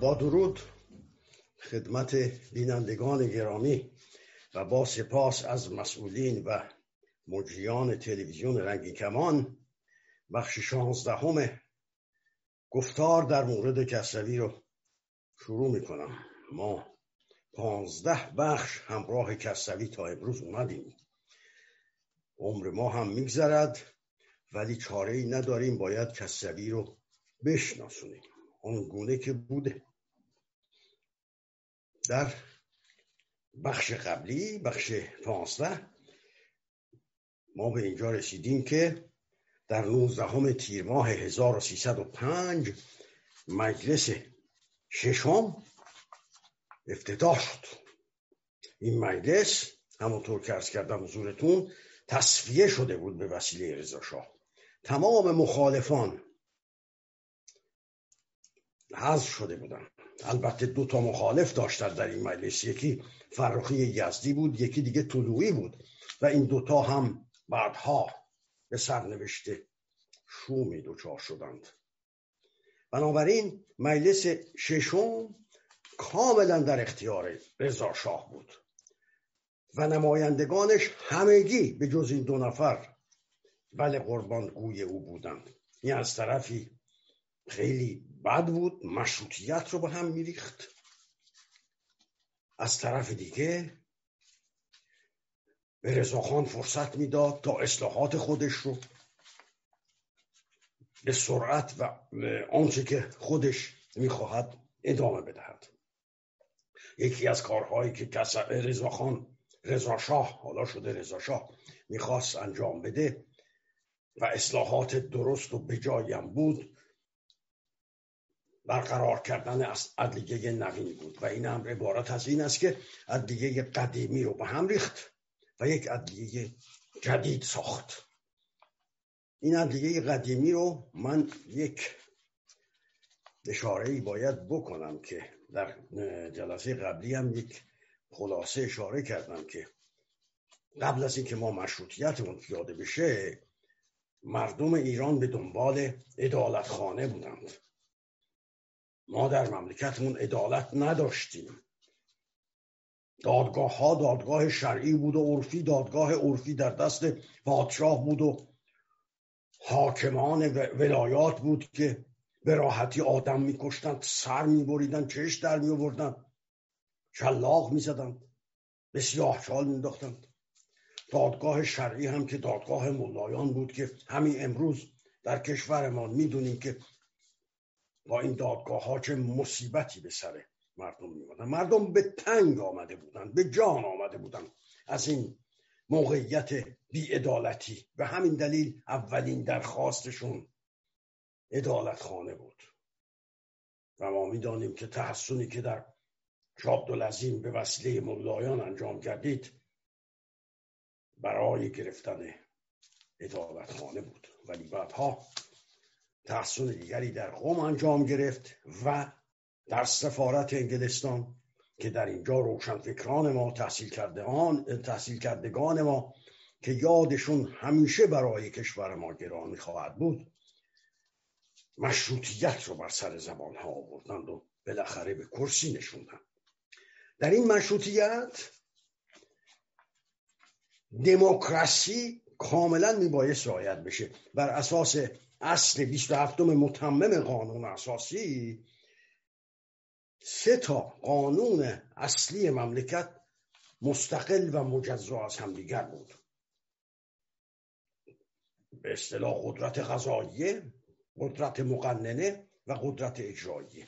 با درود خدمت بینندگان گرامی و با سپاس از مسئولین و مجریان تلویزیون رنگی کمان بخش شانزدهم گفتار در مورد کسروی رو شروع می‌کنم. ما پانزده بخش همراه کسروی تا امروز اومدیم. عمر ما هم میگذرد ولی چاره ای نداریم باید کسروی رو بشناسونیم. آنگونه که بوده. در بخش قبلی بخش پانزده ما به اینجا رسیدیم که در نوزدهم تیر ماه 1305 مجلس ششم افتتاح شد. این مجلس همونطور که ارز کردم حضورتون تصفیه شده بود به وسیله رضا شاه تمام مخالفان حذف شده بودن البته دو تا مخالف داشتن در این مجلس. یکی فرخی یزدی بود یکی دیگه طلوعی بود. و این دوتا هم بعدها به سرنوشت شومی دوچار شدند. بنابراین مجلس ششم کاملا در اختیار رضا شاه بود. و نمایندگانش همگی به جز این دو نفر بله قربان گوی او بودند. این از طرفی خیلی بد بود مشروطیت رو به هم میریخت. از طرف دیگه به رضاخان فرصت می‌داد تا اصلاحات خودش رو به سرعت و آنچه که خودش می‌خواهد ادامه بدهد. یکی از کارهایی که رضاخان رضا شاه حالا شده رضا شاه می‌خواست انجام بده و اصلاحات درست و بجایم بود برقرار کردن از ادلیگه نوین بود و این امر عبارت از این است که ادلیگه قدیمی رو به هم ریخت و یک ادلیگه جدید ساخت. این ادلیگه قدیمی رو من یک اشاره باید بکنم که در جلسه قبلی هم یک خلاصه اشاره کردم که قبل از اینکه ما مشروطیتمون پیاده بشه مردم ایران به دنبال ادالت خانه بودند. ما در مملکتمون عدالت نداشتیم. دادگاه ها دادگاه شرعی بود و عرفی دادگاه عرفی در دست پادشاه بود و حاکمان ولایات بود که به راحتی آدم میکشتند سر میبریدند چش در میآوردند شلاق می‌زدند به سیاه چال مینداختند دادگاه شرعی هم که دادگاه ملایان بود که همین امروز در کشورمان می‌دونیم که با این دادگاه ها چه مصیبتی به سر مردم میمدن مردم به تنگ آمده بودن به جان آمده بودن. از این موقعیت بیعدالتی. به همین دلیل اولین درخواستشون ادالت خانه بود. و ما می‌دانیم که تحسنی که در شابدالعظیم به وسیله ملایان انجام کردید برای گرفتن ادالت خانه بود. ولی بعدها تحصیل دیگری در قوم انجام گرفت و در سفارت انگلستان که در اینجا روشنفکران ما تحصیل کرده آن تحصیل کردگان ما که یادشون همیشه برای کشور ما گرانی خواهد بود مشروطیت رو بر سر زبان ها آوردند و بالاخره به کرسی نشوندند. در این مشروطیت دموکراسی کاملا میبایست رعایت بشه. بر اساس اصل 27 متمم قانون اساسی. سه تا قانون اصلی مملکت مستقل و مجزا از همدیگر بود. به اصطلاح قدرت غذاییه قدرت مقننه و قدرت اجراییه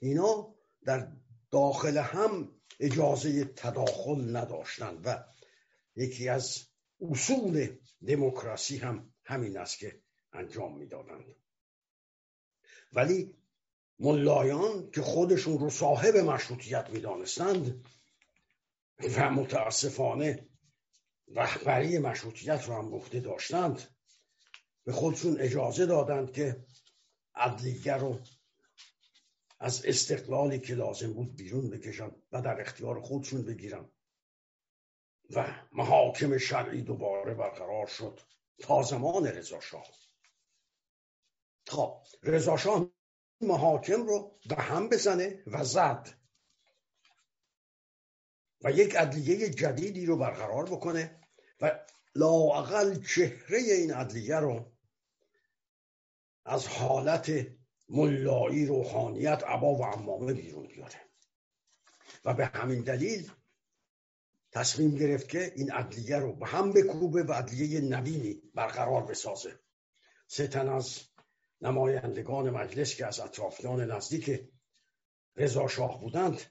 اینا در داخل هم اجازه تداخل نداشتند و یکی از اصول دموکراسی هم همین است که انجام می‌دادند. ولی ملایان که خودشون رو صاحب مشروطیت می‌دانستند و متاسفانه رهبری مشروطیت رو هم گفته داشتند به خودشون اجازه دادند که عدلیگر رو از استقلالی که لازم بود بیرون بکشن و در اختیار خودشون بگیرن. و محاکم شرعی دوباره برقرار شد تا زمان رضا شاه. خب رضا شاه محاکم رو به هم بزنه و زد. و یک عدلیه جدیدی رو برقرار بکنه و لاقل چهره این عدلیه رو از حالت ملایی روحانیت عبا و امامه بیرون بیاره. و به همین دلیل تصمیم گرفت که این عدلیه رو به هم بکوبه و عدلیه نوینی برقرار بسازه. سه تن از نمایندگان مجلس که از اطرافیان نزدیک رضا شاه بودند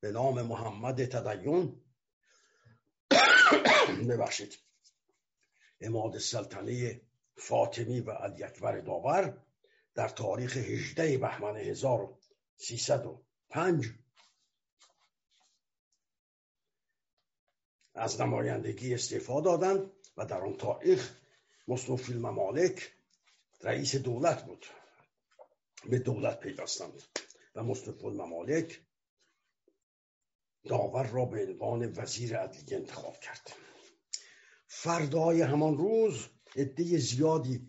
به نام محمد تدیون ببخشید اماد سلطنه فاطمی و الیکبر داور در تاریخ 18 بهمن 1305 از نمایندگی استعفا دادند و در آن تاریخ مصطفی الممالک رئیس دولت بود. به دولت پیوستند. و مصطفی الممالک داور را به عنوان وزیر عدلیه انتخاب کرد. فردای همان روز عده زیادی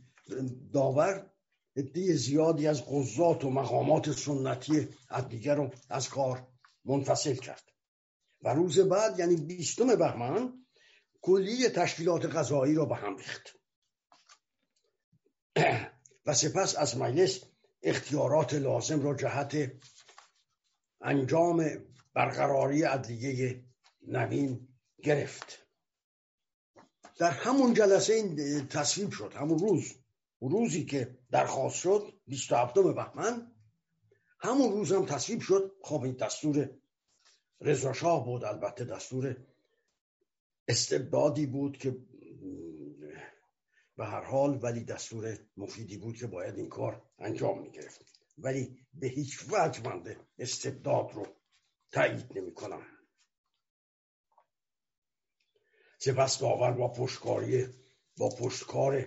داور عده زیادی از قضات و مقامات سنتی عدلیه رو از کار منفصل کرد. و روز بعد یعنی بیستم بهمن کلی تشکیلات غذایی را به هم ریخت. و سپس از مجلس اختیارات لازم را جهت انجام برقراری عدلیه نوین گرفت. در همون جلسه این تصویب شد همون روز روزی که درخواست شد 27 بهمن همون روز هم تصویب شد. خب این دستور رضاشاه بود البته دستور استبدادی بود که به هر حال ولی دستور مفیدی بود که باید این کار انجام می گرفت ولی به هیچ وجه من استبداد رو تایید نمی کنم سپس داور با پشتکاری با پشتکار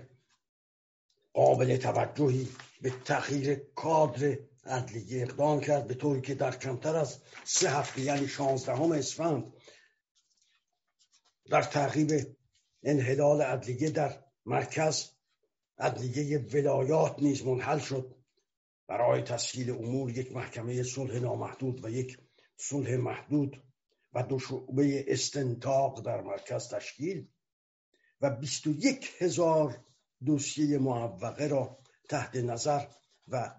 قابل توجهی به تغییر کادر عدلیه اقدام کرد به طوری که در کمتر از سه هفته یعنی شانزدهم اسفند در تعقیب انحلال عدلیه در مرکز عدلیه ولایات نیز منحل شد. برای تسهیل امور یک محکمه صلح نامحدود و یک صلح محدود و دو شعبه استنتاق در مرکز تشکیل و بیست و یک هزار دوسیه معوقه را تحت نظر و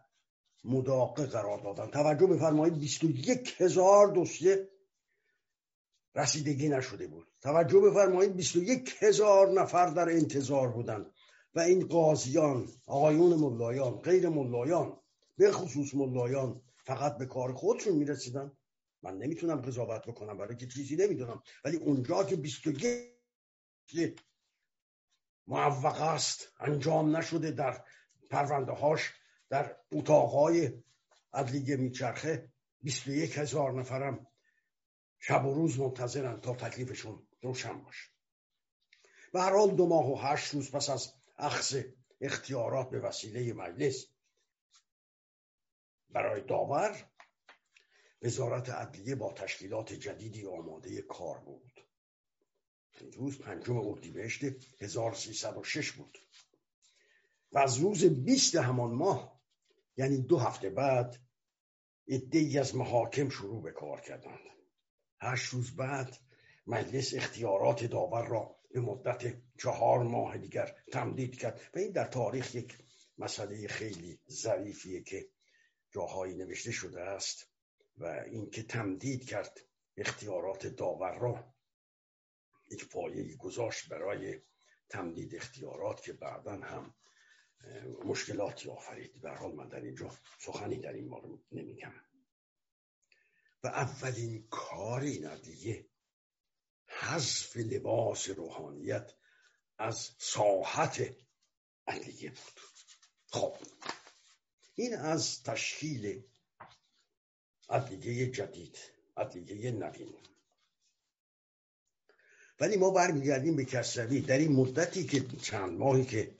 مداقه قرار دادن توجه بفرمایید بیست و یک هزار دوسیه رسیدگی نشده بود. توجه بفرمایید بیست و یک هزار نفر در انتظار بودند و این قاضیان آقایون ملایان غیر ملایان به خصوص ملایان فقط به کار خودشون می‌رسیدن. من نمی‌تونم قضاوت بکنم برای که چیزی نمی‌دونم. ولی اونجا که بیست و یک معوقه است انجام نشده در پرونده هاش در اتاقهای عدلیه میچرخه بیست و یک هزار نفرم شب و روز منتظرن تا تکلیفشون روشن باشه. به هر حال دو ماه و هشت روز پس از اخذ اختیارات به وسیله مجلس برای داور وزارت عدلیه با تشکیلات جدیدی آماده کار بود. این روز پنجم اردیبهشت 1306 بود. و از روز 20 همان ماه یعنی دو هفته بعد ای از محاکم شروع به کار کردند. هشت روز بعد مجلس اختیارات داور را به مدت چهار ماه دیگر تمدید کرد و این در تاریخ یک مسئله خیلی ظریفیه که جاهایی نوشته شده است و اینکه تمدید کرد اختیارات داور را یک پایه گذاشت برای تمدید اختیارات که بعدا هم مشکلاتی آفرید. به حال من در اینجا سخنی در این مورد نمیگم. و اولین کار این عدلیه حذف لباس روحانیت از ساحت عدلیه بود. خب این از تشکیل عدلیه جدید عدلیه نوین ولی ما برمیگردیم به کسروی. در این مدتی که چند ماهی که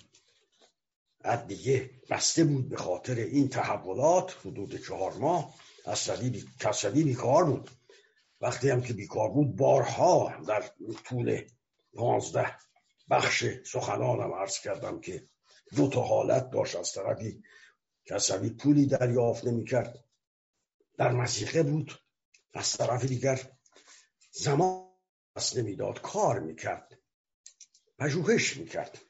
عدلیه بسته بود به خاطر این تحولات حدود چهار ماه کسروی بیکار بود. وقتی هم که بیکار بود بارها در طول پانزده بخش سخنانم عرض کردم که دو تا حالت داشت. از طرفی کسوی پولی دریافت نمی‌کرد در مسیحه بود. از طرف دیگر زمان دست نمی‌داد کار می‌کرد پژوهش می‌کرد.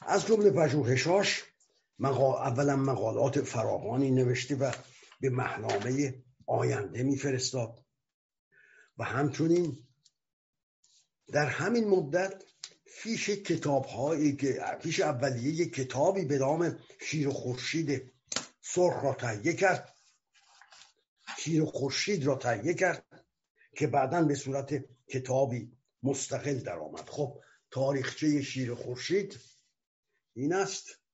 از جمله پژوهشاش مقا... اولا مقالات فراوانی نوشته و به محنامه آینده میفرستاد. و همچنین در همین مدت فیش کتاب که فیش اولیه کتابی به نام شیر خورشید سرخ را تهیه کرد. شیر خورشید را تهیه کرد که بعدا به صورت کتابی مستقل درآمد. خب تاریخچه شیر خورشید این است.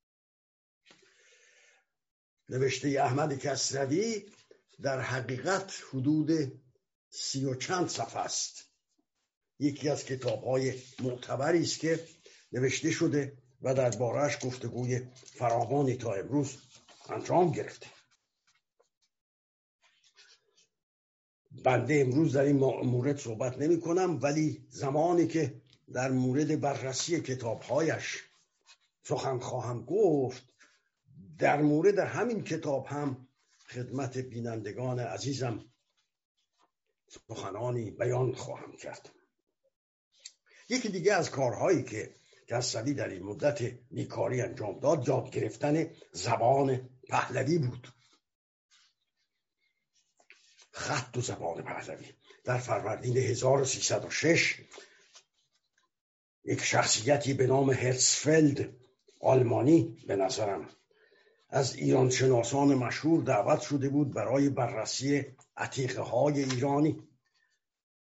نوشته احمد کسروی در حقیقت حدود سی و چند صفحه است. یکی از کتاب های معتبری است که نوشته شده و در بارش گفتگوی فراوانی تا امروز انجام گرفته. بنده امروز در این مورد صحبت نمی کنم ولی زمانی که در مورد بررسی کتابهایش سخن خواهم گفت در مورد همین کتاب هم خدمت بینندگان عزیزم سخنانی بیان خواهم کرد. یکی دیگه از کارهایی که کسوی در این مدت نیکاری انجام داد یاد گرفتن زبان پهلوی بود. خط و زبان پهلوی. در فروردین 1306 یک شخصیتی به نام هرسفلد آلمانی به نظرم از ایران شناسان مشهور دعوت شده بود برای بررسی عتیقه های ایرانی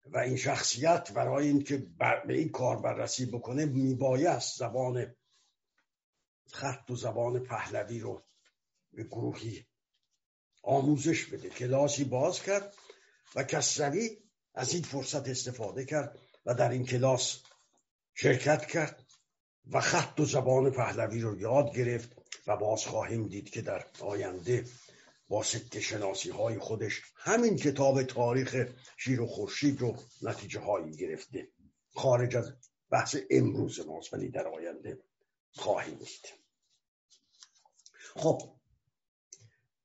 و این شخصیت برای اینکه به این کار بررسی بکنه میبایست زبان خط و زبان پهلوی رو به گروهی آموزش بده. کلاسی باز کرد و کسروی از این فرصت استفاده کرد و در این کلاس شرکت کرد و خط و زبان پهلوی رو یاد گرفت و باز خواهیم دید که در آینده با سکه شناسی های خودش همین کتاب تاریخ شیر و خورشید رو نتیجه هایی گرفته. خارج از بحث امروز ماست ولی در آینده خواهیم دید. خب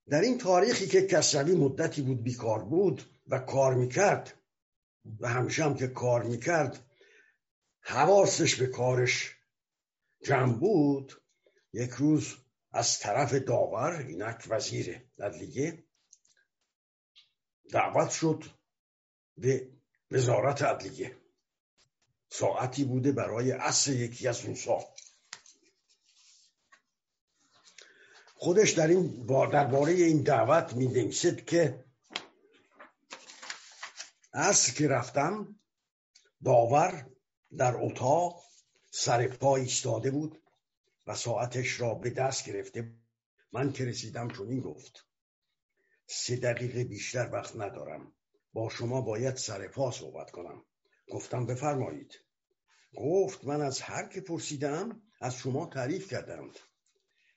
در این تاریخی که کسروی مدتی بود بیکار بود و کار می‌کرد و همیشه هم که کار می‌کرد حواسش به کارش جمع بود. یک روز از طرف داور اینک وزیر عدلیه دعوت شد به وزارت عدلیه. ساعتی بوده برای عصر یکی از اون سال. خودش در این درباره این دعوت می که عصر که رفتم داور در اتاق سر پا ایستاده بود. و ساعتش را به دست گرفته من که رسیدم چون گفت. سه دقیقه بیشتر وقت ندارم. با شما باید سر پا صحبت کنم. گفتم بفرمایید. گفت من از هر که پرسیدم از شما تعریف کردم.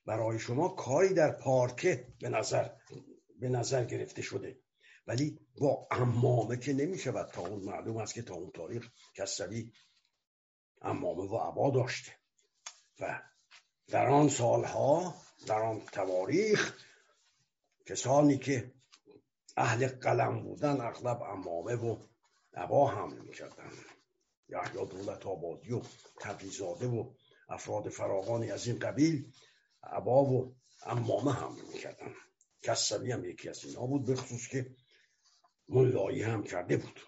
برای شما کاری در پارکه به نظر به نظر گرفته شده. ولی با امامه که نمی شود تا اون معلوم است که تا اون تاریخ کسوی امامه و عبا داشته. و در آن سالها در آن تواریخ کسانی که اهل قلم بودن اغلب امامه و عبا حمل می‌کردن. یحیی دولت آبادی و تبریزاده و افراد فراغانی از این قبیل عبا و امامه حمل می‌کردن. کسوی هم یکی از اینا بود به خصوص که ملایی هم کرده بود.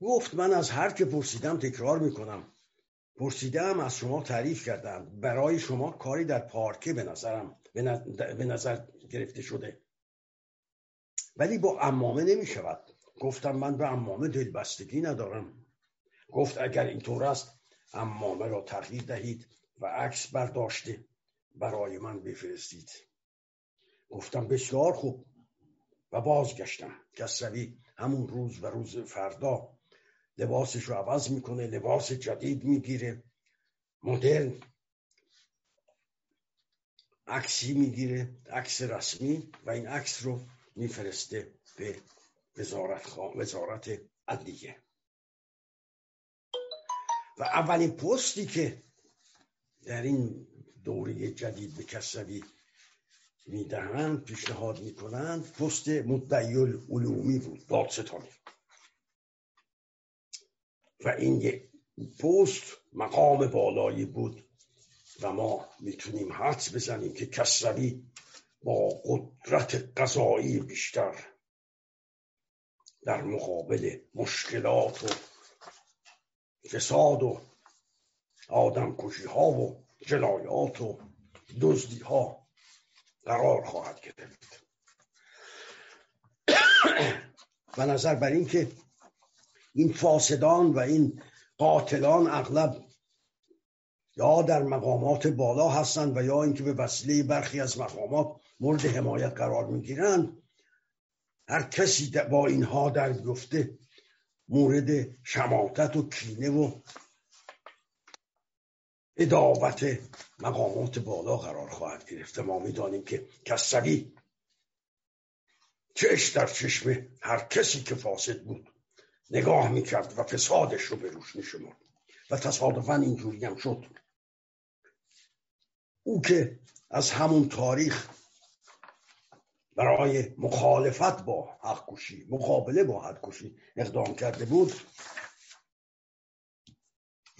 گفت من از هر که پرسیدم تکرار می‌کنم. پرسیدم از شما تعریف کردم برای شما کاری در پارکه به نظرم به نظر گرفته شده. ولی با امامه نمی شود گفتم من به امامه دلبستگی ندارم. گفت اگر اینطور است امامه را تغییر دهید و عکس برداشته. برای من بفرستید. گفتم بسیار خوب. و بازگشتم. کسروی همون روز و روز فردا لباسش رو عوض می‌کنه لباس جدید می‌گیره مدرن عکسی می‌گیره عکس رسمی و این عکس رو میفرسته به وزارت, وزارت عدلیه. و اولین پستی که در این دوره جدید به کسوی می‌دهند پیشنهاد می‌کنند پست مدعی علومی بود دادستانی. و این یک پست مقام بالایی بود و ما می‌تونیم حدس بزنیم که کسروی با قدرت قضایی بیشتر در مقابل مشکلات و فساد و آدم کشی ها و جنایات و دزدی ها قرار خواهد گرفت. و نظر بر این که این فاسدان و این قاتلان اغلب یا در مقامات بالا هستند و یا اینکه به وسیله برخی از مقامات مورد حمایت قرار می‌گیرند. هر کسی با اینها در بیفته مورد شماتت و کینه و اداوت مقامات بالا قرار خواهد گرفت. ما می‌دانیم که کسوی چش در چشم هر کسی که فاسد بود نگاه می‌کرد و فسادش رو به روش میشمرد و تصادفا اینجوری هم شد. او که از همون تاریخ برای مخالفت با حق کشی مقابله با حق کشی اقدام کرده بود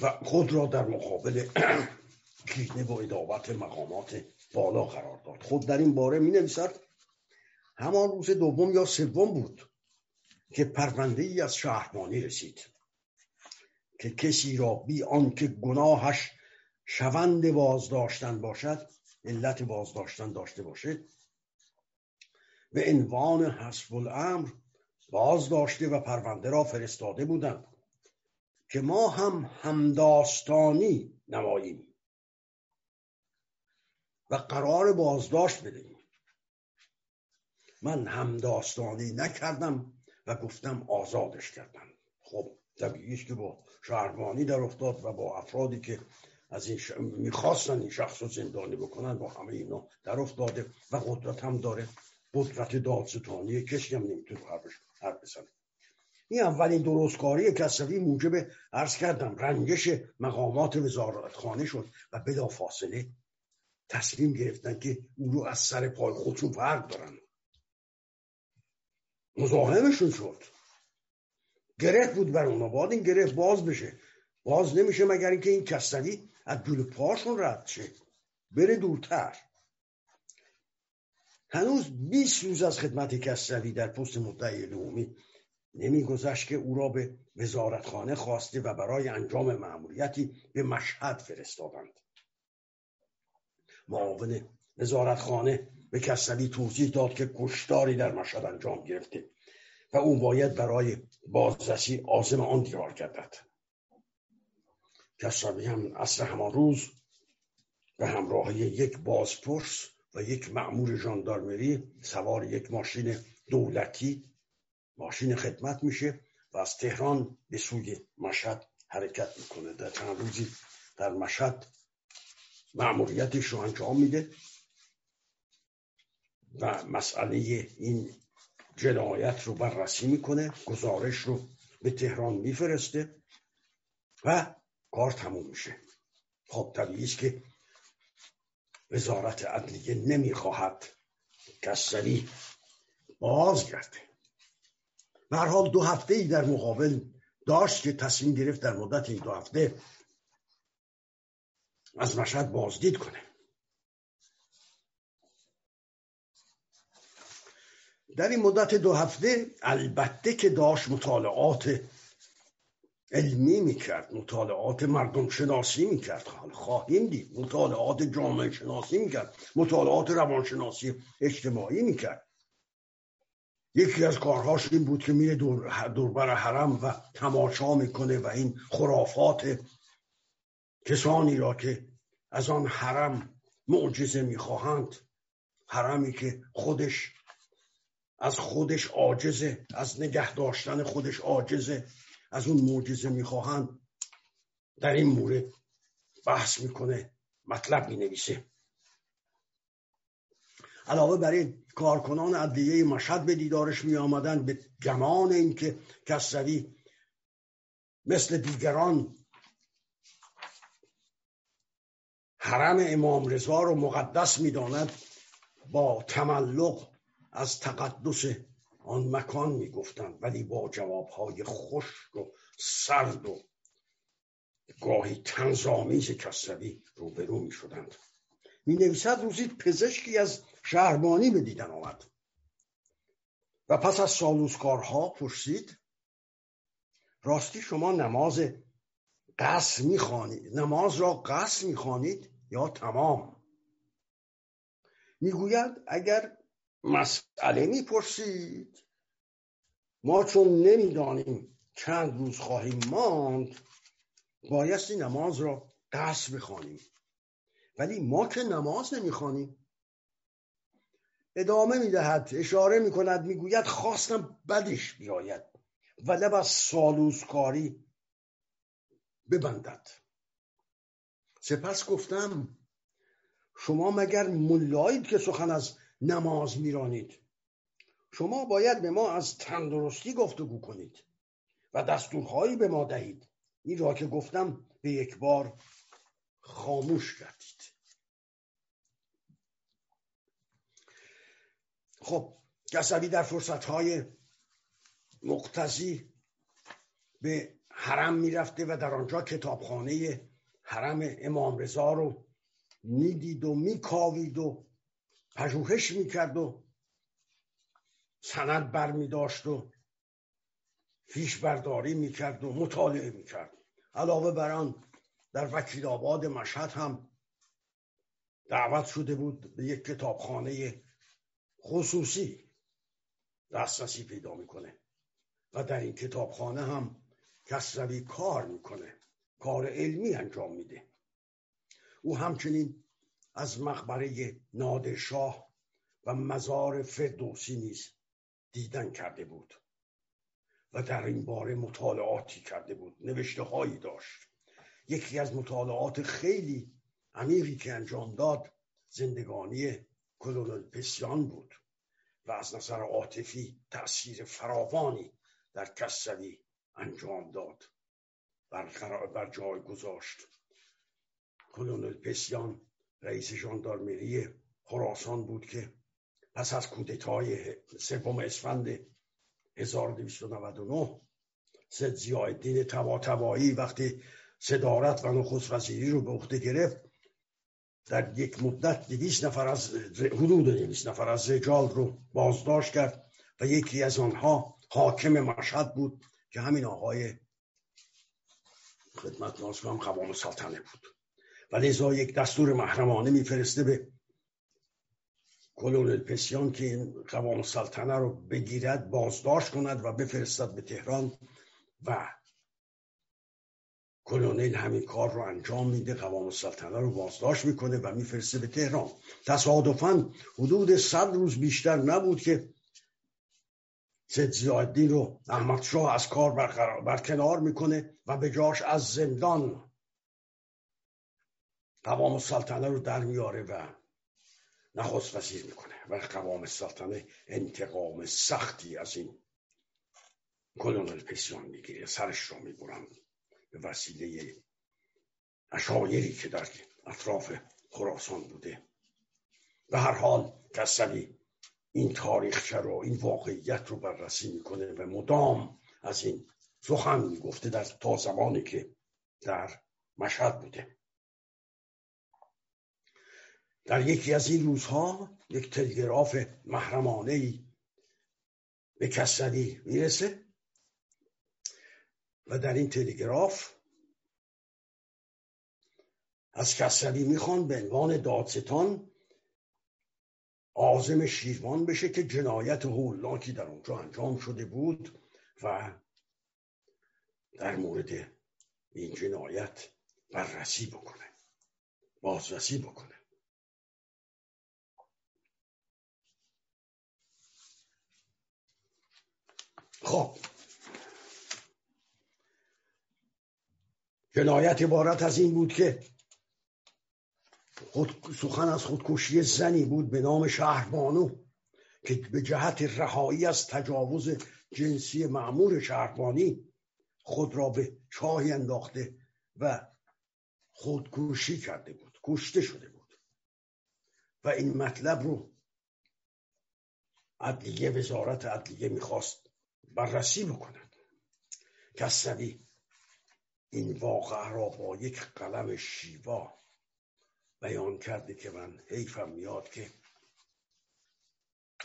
و خود را در مقابل کینه و ادابت مقامات بالا قرار داد. خود در این باره می نویسد همان روز دوم یا سوم بود که پرونده ای از شهربانی رسید. که کسی را بی آنکه گناهش شوند بازداشتن باشد علت بازداشتن داشته باشد به عنوان حسب الامر بازداشته و پرونده را فرستاده بودند که ما هم همداستانی نماییم و قرار بازداشت بدهیم. من همداستانی نکردم. و گفتم آزادش کردم. خب طبیعیش که با شهربانی در افتاد و با افرادی که از این ش... می‌خواستن این شخص رو زندانی بکنن با همه اینا در افتاده و قدرت هم داره. قدرت دادستانی کسی هم نمی‌تونه حرف بزنه. این اولین درستکاری کسوی موجب عرض کردم. رنجش مقامات وزارتخانه شد و بلا فاصله تصمیم گرفتن که او رو از سر پای خودشون فرق دارن مزاحمشون شد. گرفت بود بر اونا. باید این گرفت باز بشه. باز نمیشه مگر اینکه این کسوی از جلو پاشون رد شه. بره دورتر. هنوز 20 روز از خدمت کسوی در پست مدعی نمی نمیگذشت که او را به وزارتخانه خواسته و برای انجام معمولیتی به مشهد فرستادند. معاون وزارتخانه به کسوی توضیح داد که کشتاری در مشهد انجام گرفته و او باید برای بازرسی آزم آن دیار گردد. کسوی هم اصر همان روز به همراه یک بازپرس و یک معمور ژاندارمری سوار یک ماشین دولتی ماشین خدمت میشه و از تهران به سوی مشهد حرکت می‌کنه. در چند روزی در مشهد معمولیتش رو انجام میده. و مسئله این جنایت رو بررسی می‌کنه گزارش رو به تهران میفرسته و کار تموم میشه. خب طبیعی است که وزارت عدلیه نمی‌خواهد کسری بازگرده. به حال دو هفته ای در مقابل داشت که تصمیم گرفت در مدت این دو هفته از مشهد بازدید کنه. در این مدت دو هفته البته که داشت مطالعات علمی می‌کرد مطالعات مردم شناسی می‌کرد. خواهیم دید. مطالعات جامعه شناسی می‌کرد. مطالعات روانشناسی اجتماعی می‌کرد. یکی از کارهاش این بود که میره دور دوربر حرم و تماشا می‌کنه و این خرافات کسانی را که از آن حرم معجزه می‌خواهند حرمی که خودش از خودش عاجزه از نگه داشتن خودش عاجزه از اون معجزه می‌خواهند در این مورد بحث می‌کنه مطلب می‌نویسه. علاوه بر این کارکنان عدلیه مشهد به دیدارش می آمدن به گمان اینکه کسروی مثل دیگران حرم امام رضا رو مقدس می‌داند با تملق از تقدس آن مکان می‌گفتند ولی با جوابهای خشک و سرد و گاهی تنظامیز کسروی روبرو می شدند می نویسد روزی پزشکی از شهربانی به دیدن آمد. و پس از سالوسکارها پرسید راستی شما نماز قصر می‌خوانید نماز را قصر می‌خوانید یا تمام؟ می‌گوید اگر مسئله می‌پرسید. ما چون نمی‌دانیم چند روز خواهیم ماند بایستی نماز را قصر بخوانیم. ولی ما که نماز نمی‌خوانیم. ادامه می‌دهد اشاره می‌کند می‌گوید خواستم بدش بیاید و لب از سالوسکاری ببندد. سپس گفتم شما مگر ملایید که سخن از نماز میرانید. شما باید به ما از تندرستی گفتگو کنید و دستورهایی به ما دهید. این را که گفتم به یک بار خاموش کردید. خب کسوی در فرصتهای مقتضی به حرم می‌رفته و در آنجا کتابخانه حرم امام رضا رو می‌دید و میکاوید و پژوهش می‌کرد و سند بر و پیش برداری می‌کرد و مطالعه می‌کرد. علاوه بر آن در وکیل آباد مشهد هم دعوت شده بود به یک کتابخانه خصوصی دسترسی پیدا می‌کنه و در این کتابخانه هم کسروی کار می‌کنه کار علمی انجام میده. او همچنین از مقبره نادرشاه و مزار فردوسی نیز دیدن کرده بود و در این باره مطالعاتی کرده بود نوشته هایی داشت. یکی از مطالعات خیلی عمیقی که انجام داد زندگانی کلونل پسیان بود و از نظر عاطفی تأثیر فراوانی در کسوی انجام داد. بر, بر جای گذاشت. کلونل پسیان رئیس ژاندارمری خراسان بود که پس از کودتای سوم اسفند 1299 سید زیادین تبا وقتی صدارت و نخست وزیری رو به عهده گرفت در یک مدت دویست نفر از حدود دویست نفر از رجال رو بازداشت کرد و یکی از آنها حاکم مشهد بود که همین آقای خدمت نازم قوام سلطنه بود. و لذا یک دستور محرمانه میفرسته به کلونل پسیان که این قوام سلطنه رو بگیرد بازداشت کند و بفرستد به تهران و کلونل همین کار رو انجام میده قوام سلطنه رو بازداشت می‌کنه و میفرسته به تهران. تصادفا حدود صد روز بیشتر نبود که سید زیادین رو احمد شاه از کار برکنار می‌کنه و به جاش از زندان قوام سلطنه رو در میاره و نخست وزیر می‌کنه و قوام سلطنه انتقام سختی از این کلونل پسیان می‌گیره. سرش رو می‌برن به وسیله اشایری که در اطراف خراسان بوده. به هر حال کسلی این تاریخچه رو این واقعیت رو بررسی می‌کنه و مدام از این سخن می‌گفته در تا زمانی که در مشهد بوده. در یکی از این روزها یک تلگراف محرمانه ای به کسری می‌رسه و در این تلگراف از کسری می‌خوان به عنوان دادستان آزم شیروان بشه که جنایت هولناکی در اونجا انجام شده بود و در مورد این جنایت بررسی بکنه بازرسی بکنه. خب. جنایت عبارت از این بود که خود سخن از خودکشی زنی بود به نام شهربانو که به جهت رهایی از تجاوز جنسی معمور شهربانی خود را به چاهی انداخته و خودکشی کرده بود کشته شده بود. و این مطلب رو عدلیه وزارت عدلیه می‌خواست بررسی بکند کسوی این واقع را با یک قلم شیوا بیان کرده که من حیفم میاد که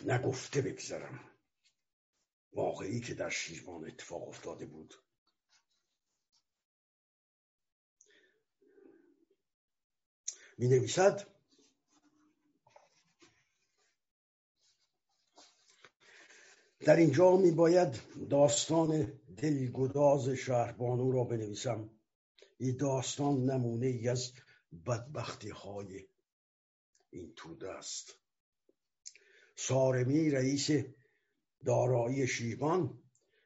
نگفته بگذرم. واقعی که در شیروان اتفاق افتاده بود. می نویسد در اینجا می باید داستان دلگداز شهربانو را بنویسم. این داستان نمونه ای از بدبختی های این توده است. سارمی رئیس دارایی شیبان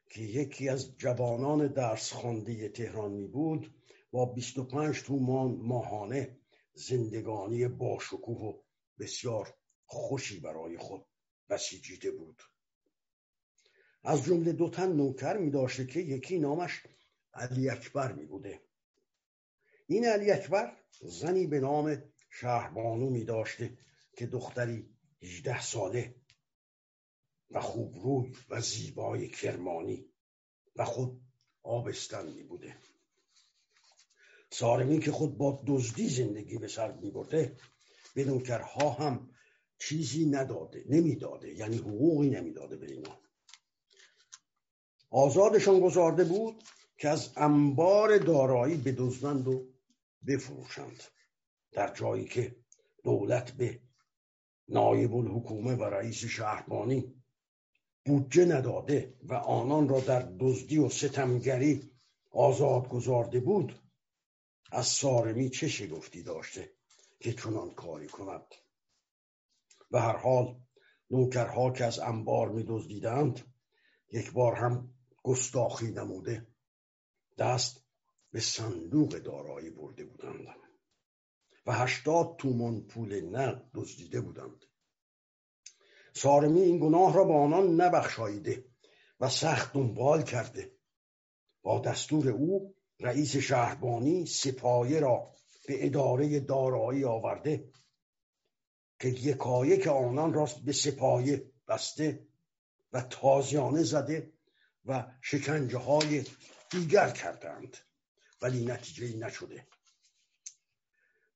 که یکی از جوانان درس خانده تهران می بود با 25 تومان ماهانه زندگانی باشکوه و بسیار خوشی برای خود بسیجیده بود. از جمله دو تن نوکر می داشته که یکی نامش علی اکبر می بوده این علی اکبر زنی به نام شهربانو می داشته که دختری 18 ساله و خوبروی و زیبای کرمانی و خود آبستن می بوده. سارمی که خود با دزدی زندگی به سر می برده به نوکرها هم چیزی نداده نمی‌داده یعنی حقوقی نمی‌داده به اینا. آزادشان گذارده بود که از انبار دارایی بدزدند و بفروشند. در جایی که دولت به نایب الحکومه و رئیس شهربانی بودجه نداده و آنان را در دزدی و ستمگری آزاد گذارده بود از سارمی چه شگفتی داشته که چنان کاری کند؟ به هر حال نوکرها که از انبار می دزدیدند یک بار هم گستاخی نموده. دست به صندوق دارایی برده بودند. و هشتاد تومان پول نقد دزدیده بودند. سارمی این گناه را به آنان نبخشاییده و سخت دنبال کرده. با دستور او رئیس شهربانی سپایه را به اداره دارایی آورده. که یکایک آنان را به سپایه بسته و تازیانه زده و شکنجه های دیگر کردند ولی نتیجه نشده.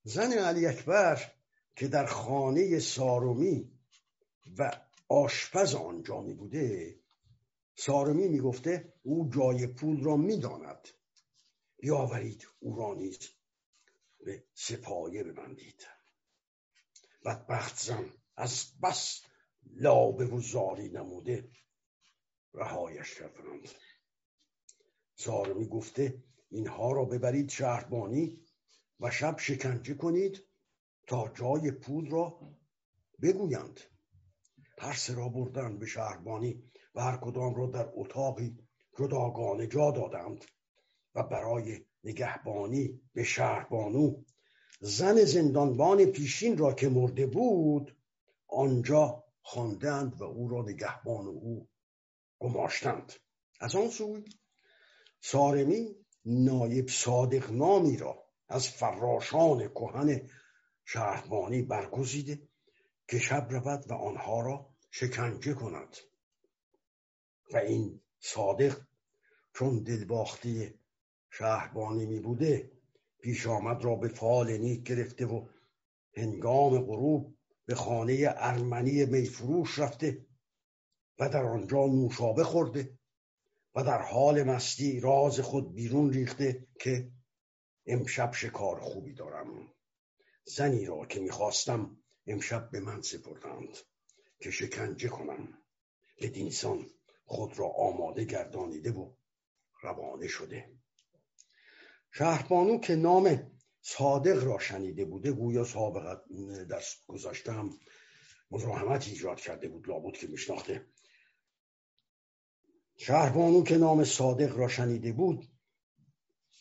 زن علی اکبر که در خانه سارومی و آشپز آنجا می بوده سارمی می گفته او جای پول را می داند بیاورید او را نیز به سپایه ببندید. بدبخت زن از بس لابه و زاری نموده. رهایش کردند. سارمی گفته اینها را ببرید شهربانی و شب شکنجه کنید تا جای پول را بگویند. هر را بردند به شهربانی و هر کدام را در اتاقی جداگانه جا دادند و برای نگهبانی به شهربانو زن زندانبان پیشین را که مرده بود آنجا خواندند و او را نگهبان او گماشتند از آن سوی سارمی نایب صادق نامی را از فراشان کهن شهربانی برگزیده که شب رود و آنها را شکنجه کند و این صادق چون دلباختی شهربانی می بوده پیش آمد را به فال نیک گرفته و هنگام غروب به خانه ارمنی میفروش رفته. و در آنجا نوشابه خورده و در حال مستی راز خود بیرون ریخته که امشب شکار خوبی دارم. زنی را که می‌خواستم امشب به من سپردند که شکنجه کنم. بدینسان خود را آماده گردانیده و روانه شده. شهربانو که نام صادق را شنیده بوده گویا سابقت در گذاشته هم مزاحمت ایجاد کرده بود لابود که میشناخته. شهربانو که نام صادق را شنیده بود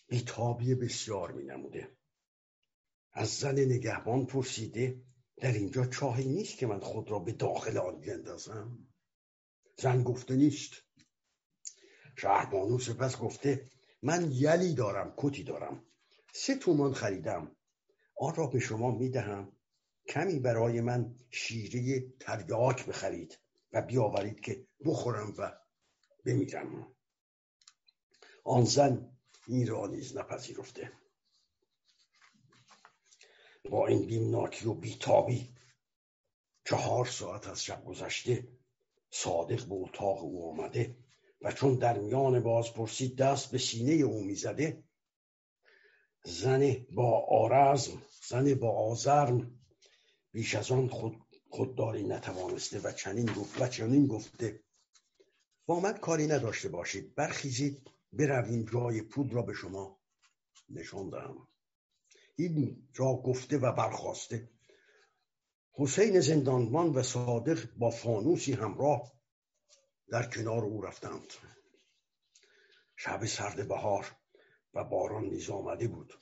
بیتابی بسیار می نموده. از زن نگهبان پرسیده در اینجا چاهی نیست که من خود را به داخل آن بیندازم؟ زن گفته نیست. شهربانو سپس گفته من یلی دارم کتی دارم. سه تومان خریدم. آن را به شما می‌دهم. کمی برای من شیره تریاک بخرید و بیاورید که بخورم و بمیرم آن زن این را نیز نپذیرفته. با این بیمناکی و بیتابی چهار ساعت از شب گذشته صادق به اتاق او آمده و چون در میان بازپرسی دست به سینه او می‌زده زن با آرزم زن با آزرم بیش از آن خود خودداری نتوانسته و چنین گفت و چنین گفته. با من کاری نداشته باشید. برخیزید برویم جای پول را به شما نشان دهم. این را گفته و برخواسته. حسین زندانبان و صادق با فانوسی همراه در کنار او رفتند. شب سرد بهار و باران نیز آمده بود.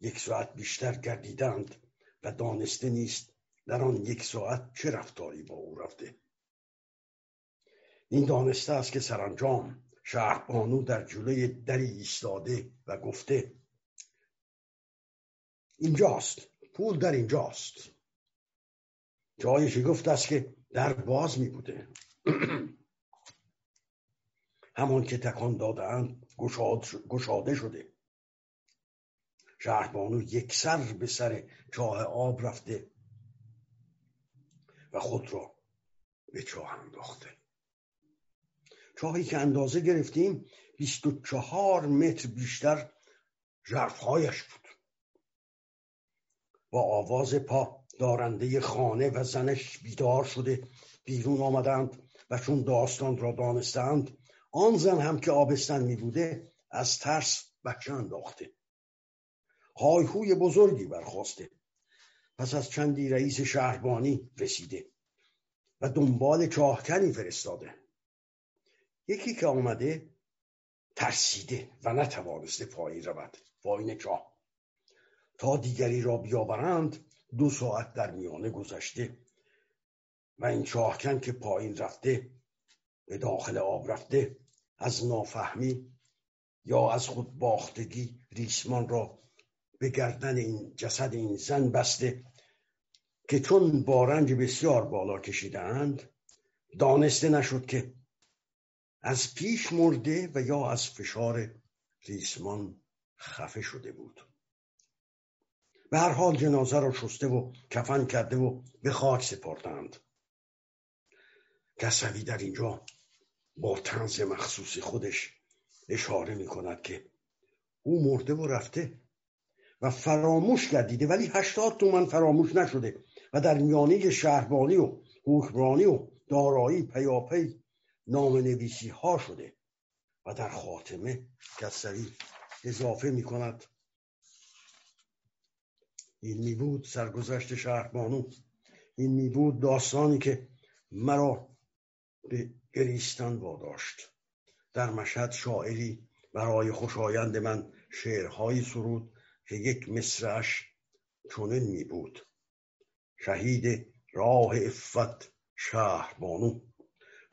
یک ساعت بیشتر گردیدند و دانسته نیست در آن یک ساعت چه رفتاری با او رفته. این دانسته است که سرانجام شهربانو در جلوی دری ایستاده و گفته اینجاست پول در اینجاست. جای گفت است که در باز می بوده. همان که تکان دادهاند گشاده شده. شهربانو یک سر به سر چاه آب رفته و خود را به چاه انداخته. چاهی که اندازه گرفتیم بیست و چهار متر بیشتر ژرفهایش بود. با آواز پا دارنده خانه و زنش بیدار شده بیرون آمدند و چون داستان را دانستند آن زن هم که آبستن می بوده از ترس بچه انداخته. هایهوی بزرگی برخواسته. پس از چندی رئیس شهربانی رسیده و دنبال چاهکنی فرستاده. یکی که آمده ترسیده و نتوانسته پایین رود. پایین چاه تا دیگری را بیاورند دو ساعت در میانه گذشته و این چاهکن که پایین رفته به داخل آب رفته از نافهمی یا از خود باختگی ریسمان را به گردن این جسد این زن بسته که چون با رنج بسیار بالا کشیدند دانسته نشد که از پیش مرده و یا از فشار ریسمان خفه شده بود. به هر حال جنازه را شسته و کفن کرده و به خاک سپردند. کسوی در اینجا با تنز مخصوص خودش اشاره می کند که او مرده و رفته و فراموش گردیده ولی هشتاد تومن فراموش نشده و در میانه شهربانی و حکمرانی و دارایی پیاپی نام نویسی ها شده و در خاتمه کسری اضافه می کند این می بود سرگذشت شهربانو این می بود داستانی که مرا به گریستان واداشت. در مشهد شاعری برای خوشایند من شعرهایی سرود که یک مصرعش چنین می بود شهید راه افت شهر بانو.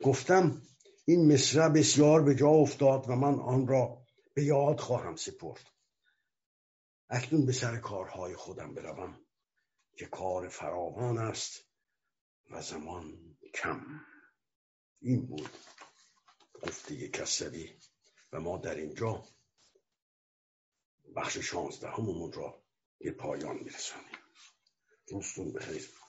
گفتم این مصرع بسیار به جا افتاد و من آن را به یاد خواهم سپرد. اکنون به سر کارهای خودم بروم که کار فراوان است و زمان کم. این بود گفته کسری و ما در اینجا بخش شانزدهممون را به پایان میرسانیم. روزتون بخیر.